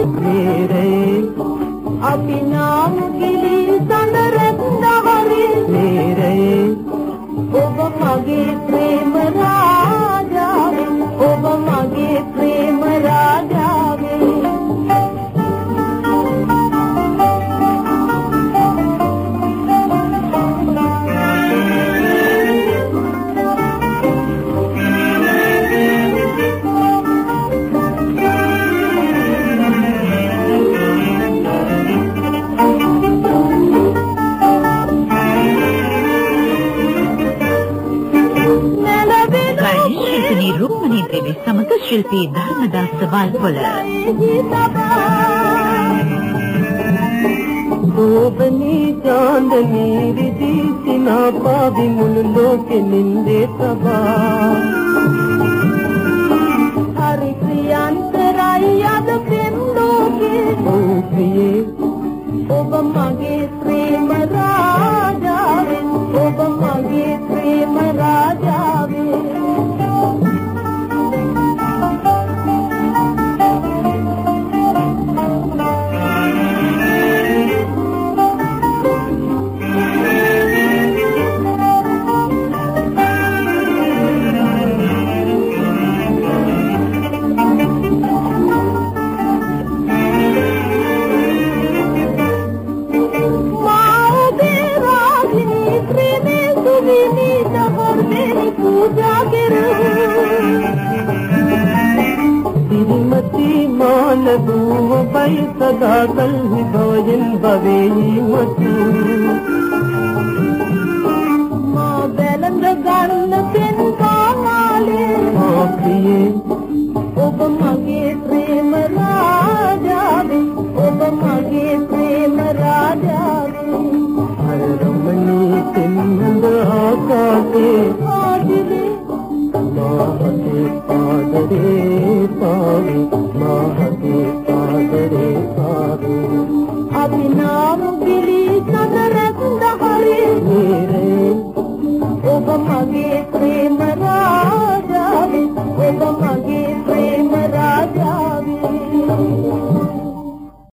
අපි නාම ගිලි සඳරෙන්දවරි නීරේ අපි නාම ගිලි සඳරෙන්දවරි නීරේ ඔබ මගේ ප්‍රේම දෙවි සමග ශිල්පී ධර්මදාස වල්පොල සෝබනී චාන්දනී රිදී සිනා පාවි මුළු ලෝකෙ නින්දේ තබා හරි ප්‍රියන්තරයි අද පෙම් ලෝකේ. ඔව් ප්‍රියේ. ඔබ මගේ ಬಾಲಭೂಮ ಬಯಸದ ಕಲ್ಲು ಭೋಜನ್ ಭವೇಯಿ ಮತ್ತು